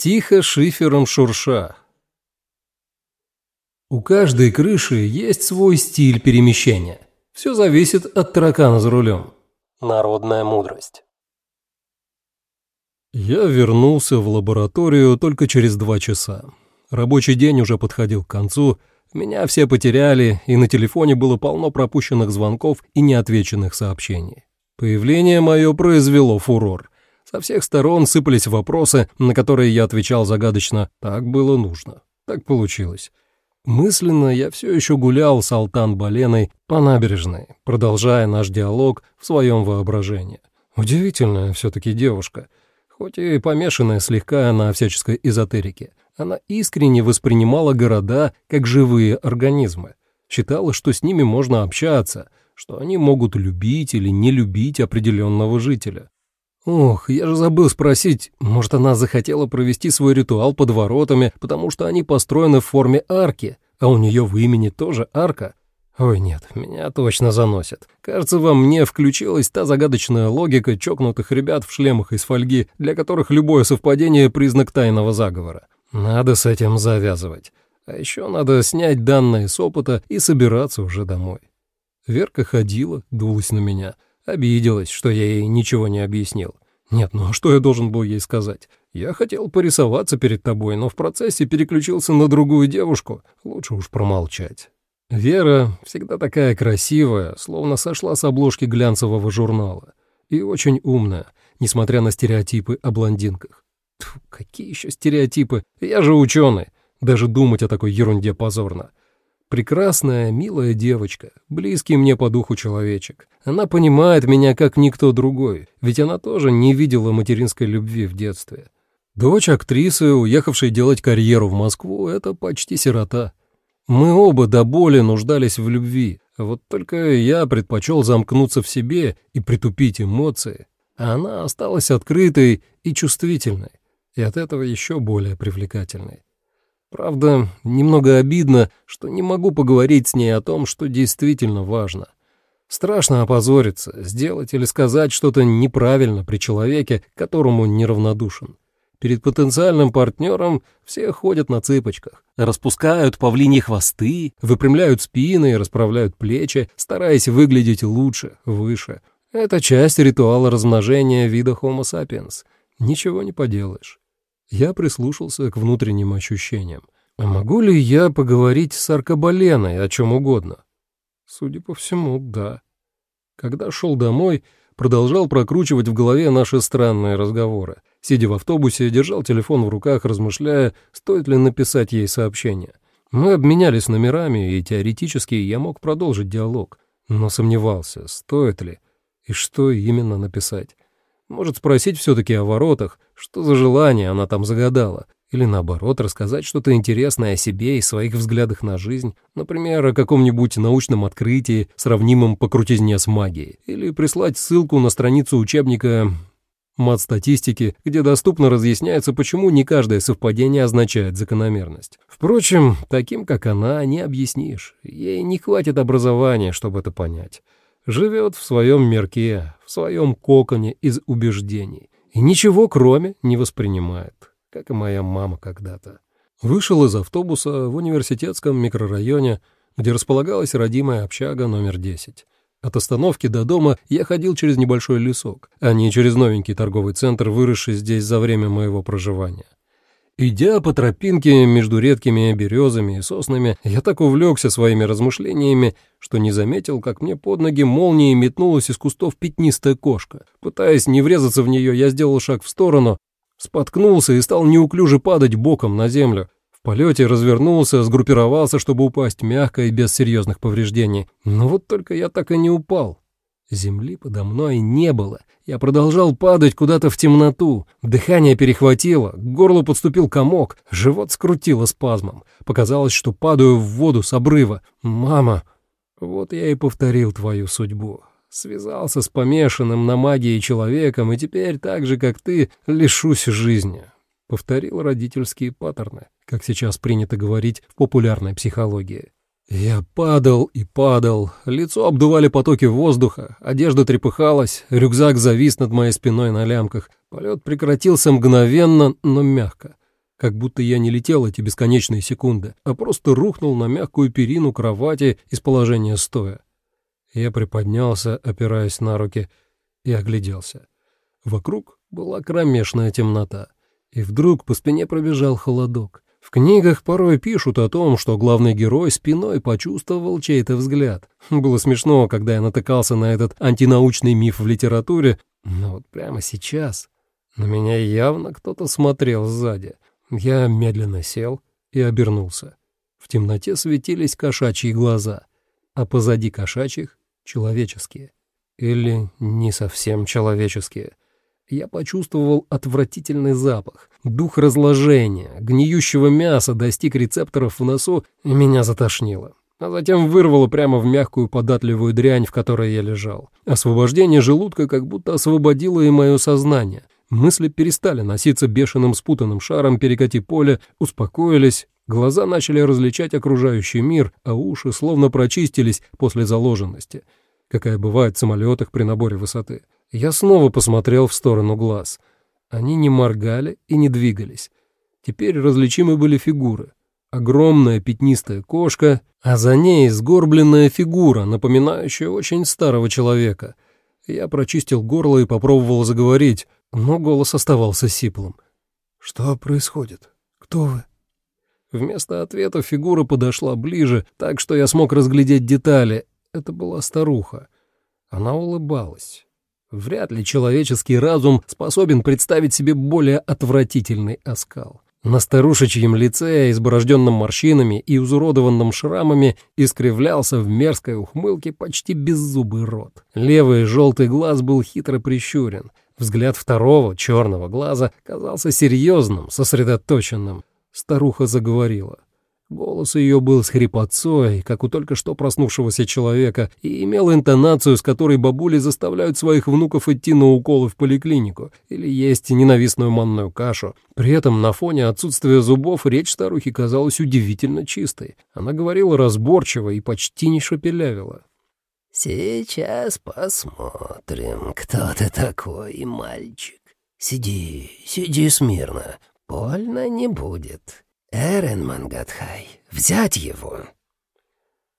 Тихо шифером шурша. У каждой крыши есть свой стиль перемещения. Все зависит от таракана за рулем. Народная мудрость. Я вернулся в лабораторию только через два часа. Рабочий день уже подходил к концу, меня все потеряли, и на телефоне было полно пропущенных звонков и неотвеченных сообщений. Появление мое произвело фурор. Со всех сторон сыпались вопросы, на которые я отвечал загадочно «так было нужно». Так получилось. Мысленно я все еще гулял с Алтан Баленой по набережной, продолжая наш диалог в своем воображении. Удивительная все-таки девушка, хоть и помешанная слегка на всяческой эзотерике. Она искренне воспринимала города как живые организмы, считала, что с ними можно общаться, что они могут любить или не любить определенного жителя. Ох, я же забыл спросить, может, она захотела провести свой ритуал под воротами, потому что они построены в форме арки, а у нее в имени тоже арка? Ой, нет, меня точно заносит. Кажется, во мне включилась та загадочная логика чокнутых ребят в шлемах из фольги, для которых любое совпадение — признак тайного заговора. Надо с этим завязывать. А еще надо снять данные с опыта и собираться уже домой. Верка ходила, дулась на меня — Обиделась, что я ей ничего не объяснил. Нет, ну а что я должен был ей сказать? Я хотел порисоваться перед тобой, но в процессе переключился на другую девушку. Лучше уж промолчать. Вера всегда такая красивая, словно сошла с обложки глянцевого журнала. И очень умная, несмотря на стереотипы о блондинках. Тьфу, какие еще стереотипы? Я же ученый. Даже думать о такой ерунде позорно. Прекрасная, милая девочка, близкий мне по духу человечек. Она понимает меня как никто другой, ведь она тоже не видела материнской любви в детстве. Дочь актрисы, уехавшей делать карьеру в Москву, это почти сирота. Мы оба до боли нуждались в любви, вот только я предпочел замкнуться в себе и притупить эмоции, а она осталась открытой и чувствительной, и от этого еще более привлекательной. Правда, немного обидно, что не могу поговорить с ней о том, что действительно важно. Страшно опозориться, сделать или сказать что-то неправильно при человеке, которому неравнодушен. Перед потенциальным партнером все ходят на цыпочках, распускают павлиньи хвосты, выпрямляют спины и расправляют плечи, стараясь выглядеть лучше, выше. Это часть ритуала размножения вида Homo sapiens. Ничего не поделаешь. Я прислушался к внутренним ощущениям. А могу ли я поговорить с Аркабаленой о чем угодно? Судя по всему, да. Когда шел домой, продолжал прокручивать в голове наши странные разговоры. Сидя в автобусе, держал телефон в руках, размышляя, стоит ли написать ей сообщение. Мы обменялись номерами, и теоретически я мог продолжить диалог, но сомневался, стоит ли и что именно написать. Может, спросить все-таки о воротах, что за желание она там загадала, или наоборот, рассказать что-то интересное о себе и своих взглядах на жизнь, например, о каком-нибудь научном открытии, сравнимом по крутизне с магией, или прислать ссылку на страницу учебника мат-статистики, где доступно разъясняется, почему не каждое совпадение означает закономерность. Впрочем, таким, как она, не объяснишь. Ей не хватит образования, чтобы это понять живет в своем мирке, в своем коконе из убеждений и ничего кроме не воспринимает, как и моя мама когда-то. Вышел из автобуса в университетском микрорайоне, где располагалась родимая общага номер 10. От остановки до дома я ходил через небольшой лесок, а не через новенький торговый центр, выросший здесь за время моего проживания. Идя по тропинке между редкими березами и соснами, я так увлекся своими размышлениями, что не заметил, как мне под ноги молнией метнулась из кустов пятнистая кошка. Пытаясь не врезаться в нее, я сделал шаг в сторону, споткнулся и стал неуклюже падать боком на землю. В полете развернулся, сгруппировался, чтобы упасть мягко и без серьезных повреждений. Но вот только я так и не упал. Земли подо мной не было. Я продолжал падать куда-то в темноту. Дыхание перехватило, к горлу подступил комок, живот скрутило спазмом. Показалось, что падаю в воду с обрыва. «Мама!» Вот я и повторил твою судьбу. Связался с помешанным на магии человеком, и теперь, так же, как ты, лишусь жизни. Повторил родительские паттерны, как сейчас принято говорить в популярной психологии. Я падал и падал, лицо обдували потоки воздуха, одежда трепыхалась, рюкзак завис над моей спиной на лямках. Полет прекратился мгновенно, но мягко. как будто я не летел эти бесконечные секунды, а просто рухнул на мягкую перину кровати из положения стоя. Я приподнялся, опираясь на руки, и огляделся. Вокруг была кромешная темнота, и вдруг по спине пробежал холодок. Книгах порой пишут о том, что главный герой спиной почувствовал чей-то взгляд. Было смешно, когда я натыкался на этот антинаучный миф в литературе, но вот прямо сейчас на меня явно кто-то смотрел сзади. Я медленно сел и обернулся. В темноте светились кошачьи глаза, а позади кошачьих — человеческие. Или не совсем человеческие. Я почувствовал отвратительный запах. Дух разложения, гниющего мяса достиг рецепторов в носу, и меня затошнило. А затем вырвало прямо в мягкую податливую дрянь, в которой я лежал. Освобождение желудка как будто освободило и мое сознание. Мысли перестали носиться бешеным спутанным шаром перекати поля, успокоились, глаза начали различать окружающий мир, а уши словно прочистились после заложенности, какая бывает в самолетах при наборе высоты. Я снова посмотрел в сторону глаз. Они не моргали и не двигались. Теперь различимы были фигуры. Огромная пятнистая кошка, а за ней сгорбленная фигура, напоминающая очень старого человека. Я прочистил горло и попробовал заговорить, но голос оставался сиплым. «Что происходит? Кто вы?» Вместо ответа фигура подошла ближе, так что я смог разглядеть детали. Это была старуха. Она улыбалась. Вряд ли человеческий разум способен представить себе более отвратительный оскал. На старушечьем лице, изборожденном морщинами и изуродованном шрамами, искривлялся в мерзкой ухмылке почти беззубый рот. Левый желтый глаз был хитро прищурен, Взгляд второго, черного глаза казался серьезным, сосредоточенным. Старуха заговорила. Голос ее был с хрипотцой, как у только что проснувшегося человека, и имел интонацию, с которой бабули заставляют своих внуков идти на уколы в поликлинику или есть ненавистную манную кашу. При этом на фоне отсутствия зубов речь старухи казалась удивительно чистой. Она говорила разборчиво и почти не шепелявила. «Сейчас посмотрим, кто ты такой, мальчик. Сиди, сиди смирно, больно не будет. Эрен Мангатхай, взять его!»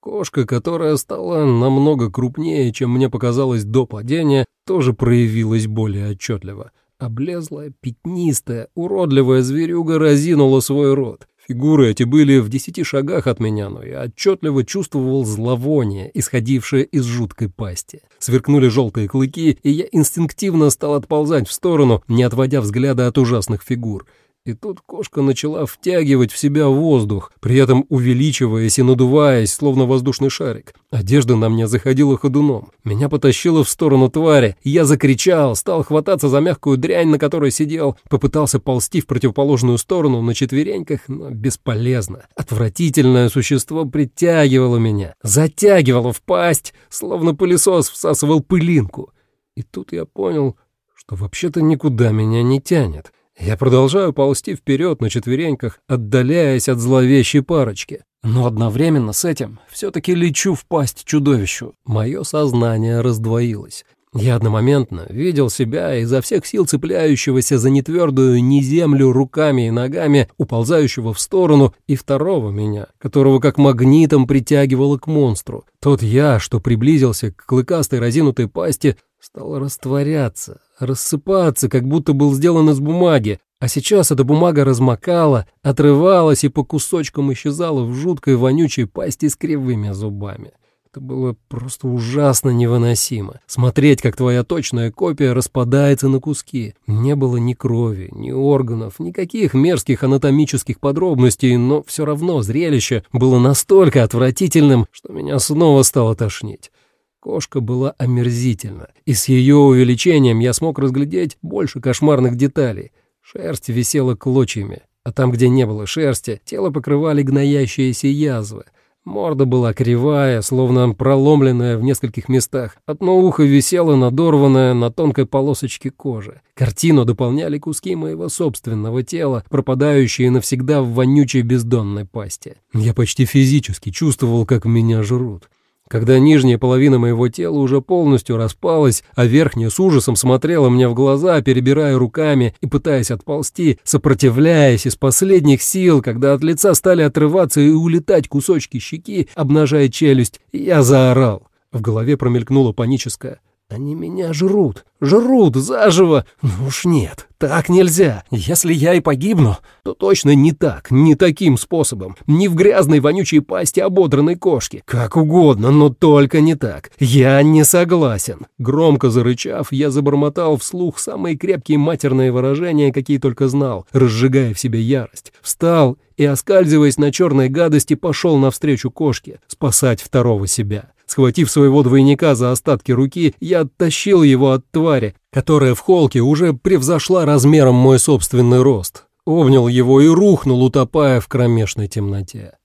Кошка, которая стала намного крупнее, чем мне показалось до падения, тоже проявилась более отчетливо. Облезлая, пятнистая, уродливая зверюга разинула свой рот. Фигуры эти были в десяти шагах от меня, но я отчетливо чувствовал зловоние, исходившее из жуткой пасти. Сверкнули желтые клыки, и я инстинктивно стал отползать в сторону, не отводя взгляда от ужасных фигур. И тут кошка начала втягивать в себя воздух, при этом увеличиваясь и надуваясь, словно воздушный шарик. Одежда на мне заходила ходуном. Меня потащило в сторону твари. Я закричал, стал хвататься за мягкую дрянь, на которой сидел. Попытался ползти в противоположную сторону на четвереньках, но бесполезно. Отвратительное существо притягивало меня, затягивало в пасть, словно пылесос всасывал пылинку. И тут я понял, что вообще-то никуда меня не тянет. Я продолжаю ползти вперед на четвереньках, отдаляясь от зловещей парочки. Но одновременно с этим все-таки лечу в пасть чудовищу. Мое сознание раздвоилось. Я одномоментно видел себя изо всех сил цепляющегося за нетвердую ни землю руками и ногами, уползающего в сторону, и второго меня, которого как магнитом притягивало к монстру. Тот я, что приблизился к клыкастой разинутой пасти, стал растворяться, рассыпаться, как будто был сделан из бумаги, а сейчас эта бумага размокала, отрывалась и по кусочкам исчезала в жуткой вонючей пасти с кривыми зубами. Это было просто ужасно невыносимо. Смотреть, как твоя точная копия распадается на куски. Не было ни крови, ни органов, никаких мерзких анатомических подробностей, но все равно зрелище было настолько отвратительным, что меня снова стало тошнить. Кошка была омерзительна, и с ее увеличением я смог разглядеть больше кошмарных деталей. Шерсть висела клочьями, а там, где не было шерсти, тело покрывали гноящиеся язвы. Морда была кривая, словно проломленная в нескольких местах. Одно ухо висело надорванное на тонкой полосочке кожи. Картину дополняли куски моего собственного тела, пропадающие навсегда в вонючей бездонной пасти. Я почти физически чувствовал, как меня жрут. Когда нижняя половина моего тела уже полностью распалась, а верхняя с ужасом смотрела мне в глаза, перебирая руками и пытаясь отползти, сопротивляясь из последних сил, когда от лица стали отрываться и улетать кусочки щеки, обнажая челюсть, я заорал. В голове промелькнуло паническое «Они меня жрут! Жрут заживо! Ну уж нет, так нельзя! Если я и погибну, то точно не так, не таким способом, не в грязной вонючей пасти ободранной кошки. Как угодно, но только не так. Я не согласен!» Громко зарычав, я забормотал вслух самые крепкие матерные выражения, какие только знал, разжигая в себе ярость. Встал и, оскальзываясь на черной гадости, пошел навстречу кошке, спасать второго себя. Схватив своего двойника за остатки руки, я оттащил его от твари, которая в холке уже превзошла размером мой собственный рост. Обнял его и рухнул, утопая в кромешной темноте.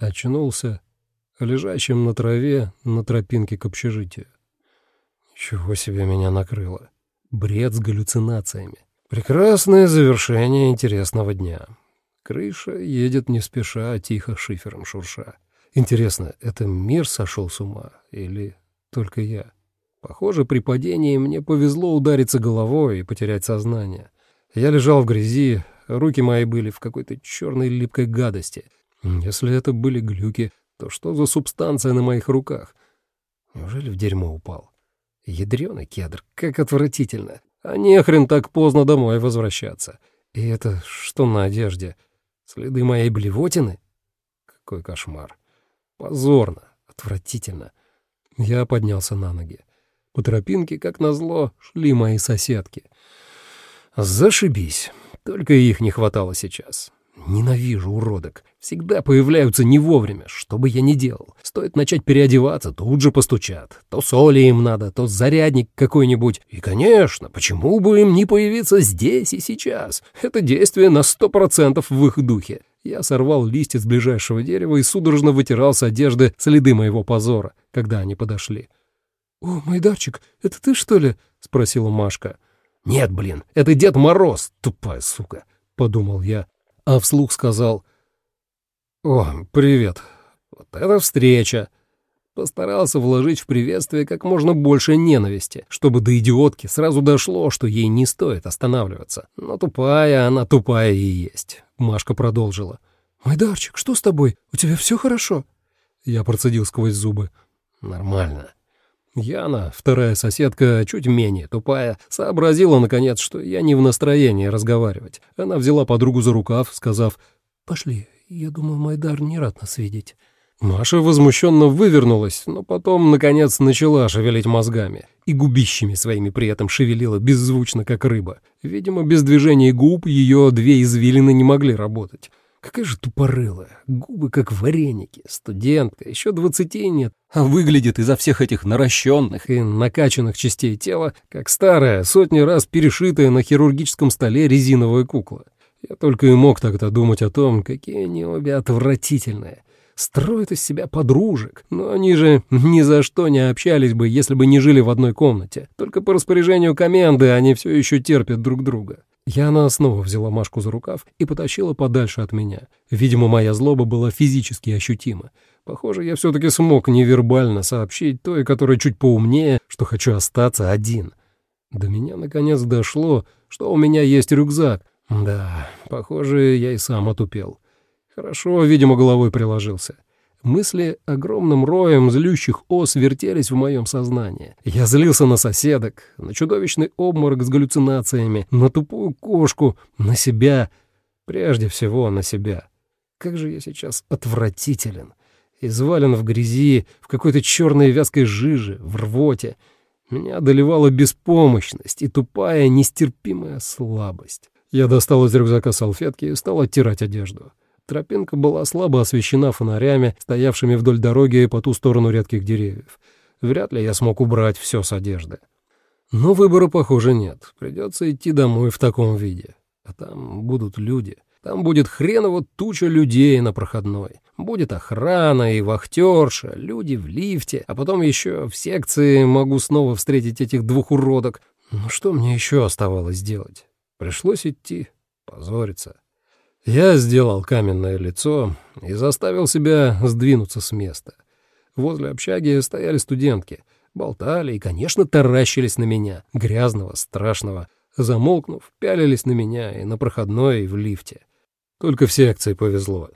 Очнулся, лежащим на траве на тропинке к общежитию. Чего себе меня накрыло. Бред с галлюцинациями. Прекрасное завершение интересного дня. Крыша едет не спеша, тихо шифером шурша. Интересно, это мир сошел с ума или только я? Похоже, при падении мне повезло удариться головой и потерять сознание. Я лежал в грязи, руки мои были в какой-то черной липкой гадости. Если это были глюки, то что за субстанция на моих руках? Неужели в дерьмо упал? Ядрёный кедр, как отвратительно. А не хрен так поздно домой возвращаться. И это что на одежде? Следы моей блевотины? Какой кошмар. Позорно, отвратительно. Я поднялся на ноги. По тропинке, как назло, шли мои соседки. Зашибись. Только их не хватало сейчас. Ненавижу уродок. Всегда появляются не вовремя, что бы я ни делал. Стоит начать переодеваться, тут же постучат. То соли им надо, то зарядник какой-нибудь. И, конечно, почему бы им не появиться здесь и сейчас? Это действие на сто процентов в их духе. Я сорвал листья с ближайшего дерева и судорожно вытирал с одежды следы моего позора, когда они подошли. «О, Майдарчик, это ты, что ли?» — спросила Машка. «Нет, блин, это Дед Мороз, тупая сука», — подумал я, а вслух сказал. «О, привет. Вот это встреча!» Постарался вложить в приветствие как можно больше ненависти, чтобы до идиотки сразу дошло, что ей не стоит останавливаться. Но тупая она тупая и есть. Машка продолжила. «Майдарчик, что с тобой? У тебя все хорошо?» Я процедил сквозь зубы. «Нормально». Яна, вторая соседка, чуть менее тупая, сообразила, наконец, что я не в настроении разговаривать. Она взяла подругу за рукав, сказав «Пошли, я думаю, Майдар не рад нас видеть». Маша возмущенно вывернулась, но потом, наконец, начала шевелить мозгами. И губищами своими при этом шевелила беззвучно, как рыба. Видимо, без движения губ ее две извилины не могли работать. Какая же тупорылая, губы как вареники, студентка, еще двадцати нет, а выглядит изо всех этих наращенных и накачанных частей тела, как старая, сотни раз перешитая на хирургическом столе резиновая кукла. Я только и мог тогда думать о том, какие они обе отвратительные строят из себя подружек, но они же ни за что не общались бы, если бы не жили в одной комнате. Только по распоряжению коменды они все еще терпят друг друга. Яна снова взяла Машку за рукав и потащила подальше от меня. Видимо, моя злоба была физически ощутима. Похоже, я все-таки смог невербально сообщить той, которая чуть поумнее, что хочу остаться один. До меня наконец дошло, что у меня есть рюкзак. Да, похоже, я и сам отупел. Хорошо, видимо, головой приложился. Мысли огромным роем злющих ос вертелись в моем сознании. Я злился на соседок, на чудовищный обморок с галлюцинациями, на тупую кошку, на себя. Прежде всего, на себя. Как же я сейчас отвратителен. Извален в грязи, в какой-то черной вязкой жиже, в рвоте. Меня одолевала беспомощность и тупая, нестерпимая слабость. Я достал из рюкзака салфетки и стал оттирать одежду. Тропинка была слабо освещена фонарями, стоявшими вдоль дороги по ту сторону редких деревьев. Вряд ли я смог убрать все с одежды. Но выбора, похоже, нет. Придется идти домой в таком виде. А там будут люди. Там будет хреново туча людей на проходной. Будет охрана и вахтерша, люди в лифте, а потом еще в секции могу снова встретить этих двух уродок. Ну что мне еще оставалось делать? Пришлось идти, позориться. Я сделал каменное лицо и заставил себя сдвинуться с места. Возле общаги стояли студентки, болтали и, конечно, таращились на меня, грязного, страшного. Замолкнув, пялились на меня и на проходной, и в лифте. Только в секции повезло.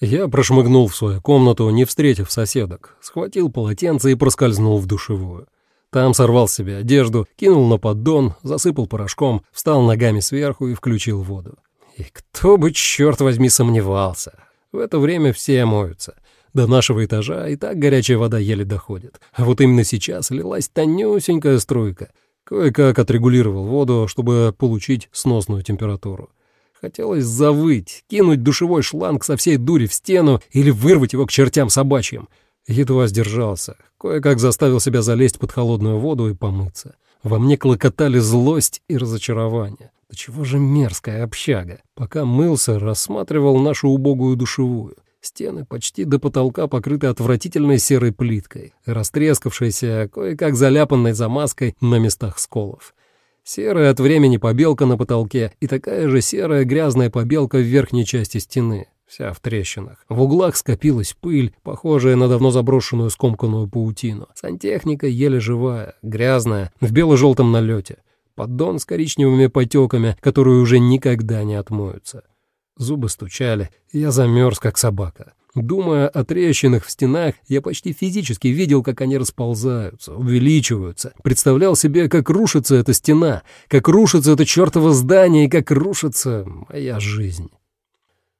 Я прошмыгнул в свою комнату, не встретив соседок, схватил полотенце и проскользнул в душевую. Там сорвал с себя одежду, кинул на поддон, засыпал порошком, встал ногами сверху и включил воду. И кто бы, черт возьми, сомневался. В это время все моются. До нашего этажа и так горячая вода еле доходит. А вот именно сейчас лилась тонюсенькая струйка. Кое-как отрегулировал воду, чтобы получить сносную температуру. Хотелось завыть, кинуть душевой шланг со всей дури в стену или вырвать его к чертям собачьим. Едва сдержался. Кое-как заставил себя залезть под холодную воду и помыться. Во мне клокотали злость и разочарование. Да чего же мерзкая общага. Пока мылся, рассматривал нашу убогую душевую. Стены почти до потолка покрыты отвратительной серой плиткой, растрескавшейся, кое-как заляпанной замазкой на местах сколов. Серая от времени побелка на потолке и такая же серая грязная побелка в верхней части стены, вся в трещинах. В углах скопилась пыль, похожая на давно заброшенную скомканную паутину. Сантехника еле живая, грязная, в бело-желтом налете. Поддон с коричневыми потеками, которые уже никогда не отмоются. Зубы стучали, я замерз, как собака. Думая о трещинах в стенах, я почти физически видел, как они расползаются, увеличиваются. Представлял себе, как рушится эта стена, как рушится это чертово здание и как рушится моя жизнь.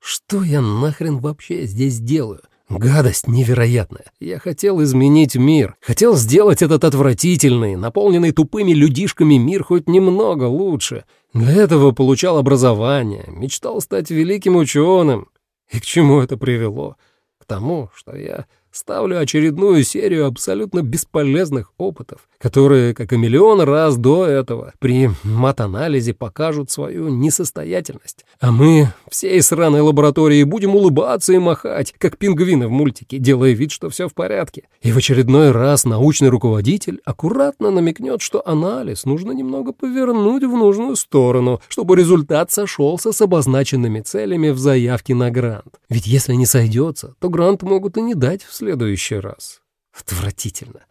Что я нахрен вообще здесь делаю? Гадость невероятная. Я хотел изменить мир, хотел сделать этот отвратительный, наполненный тупыми людишками мир хоть немного лучше. Для этого получал образование, мечтал стать великим ученым. И к чему это привело? К тому, что я ставлю очередную серию абсолютно бесполезных опытов, которые, как и миллион раз до этого, при мат-анализе покажут свою несостоятельность. А мы всей сраной лаборатории будем улыбаться и махать, как пингвины в мультике, делая вид, что все в порядке. И в очередной раз научный руководитель аккуратно намекнет, что анализ нужно немного повернуть в нужную сторону, чтобы результат сошелся с обозначенными целями в заявке на грант. Ведь если не сойдется, то грант могут и не дать в следующий раз. Отвратительно.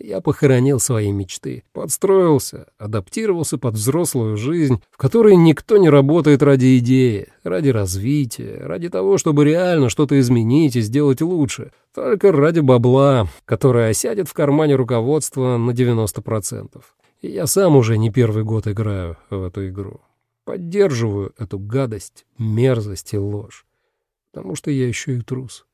Я похоронил свои мечты, подстроился, адаптировался под взрослую жизнь, в которой никто не работает ради идеи, ради развития, ради того, чтобы реально что-то изменить и сделать лучше, только ради бабла, которое осядет в кармане руководства на 90%. И я сам уже не первый год играю в эту игру. Поддерживаю эту гадость, мерзость и ложь, потому что я еще и трус.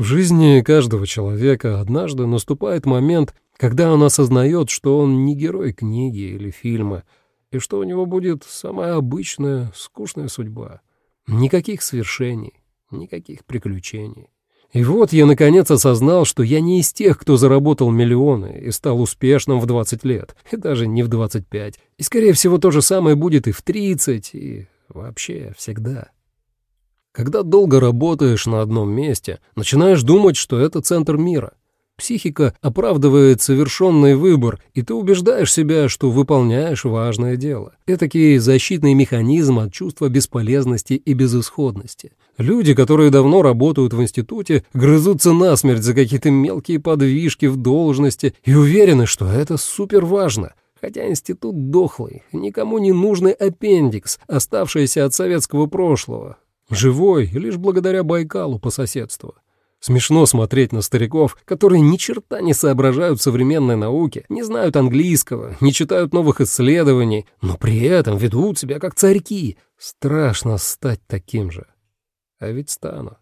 В жизни каждого человека однажды наступает момент, когда он осознает, что он не герой книги или фильма, и что у него будет самая обычная, скучная судьба. Никаких свершений, никаких приключений. И вот я наконец осознал, что я не из тех, кто заработал миллионы и стал успешным в 20 лет, и даже не в 25. И, скорее всего, то же самое будет и в 30, и вообще всегда. Когда долго работаешь на одном месте, начинаешь думать, что это центр мира. Психика оправдывает совершенный выбор, и ты убеждаешь себя, что выполняешь важное дело. Этакий защитный механизм от чувства бесполезности и безысходности. Люди, которые давно работают в институте, грызутся насмерть за какие-то мелкие подвижки в должности и уверены, что это супер важно. Хотя институт дохлый, никому не нужный аппендикс, оставшийся от советского прошлого, Живой, лишь благодаря Байкалу по соседству. Смешно смотреть на стариков, которые ни черта не соображают в современной науке, не знают английского, не читают новых исследований, но при этом ведут себя как царьки. Страшно стать таким же. А ведь стану.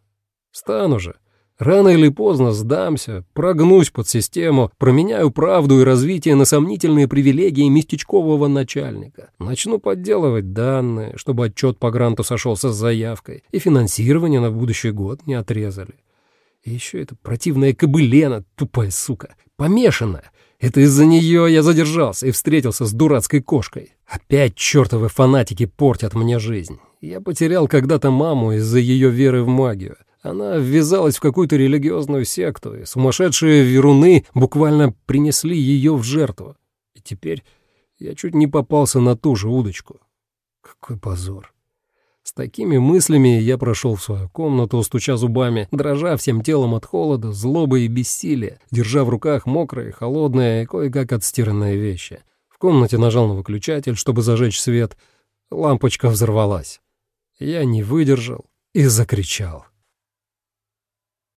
Стану же. Рано или поздно сдамся, прогнусь под систему, променяю правду и развитие на сомнительные привилегии местечкового начальника. Начну подделывать данные, чтобы отчет по гранту сошелся с заявкой, и финансирование на будущий год не отрезали. И еще эта противная кобылена, тупая сука, помешанная. Это из-за нее я задержался и встретился с дурацкой кошкой. Опять чертовы фанатики портят мне жизнь. Я потерял когда-то маму из-за ее веры в магию. Она ввязалась в какую-то религиозную секту, и сумасшедшие веруны буквально принесли ее в жертву. И теперь я чуть не попался на ту же удочку. Какой позор. С такими мыслями я прошел в свою комнату, стуча зубами, дрожа всем телом от холода, злобы и бессилия, держа в руках мокрые, холодные, кое-как отстиранные вещи. В комнате нажал на выключатель, чтобы зажечь свет. Лампочка взорвалась. Я не выдержал и закричал.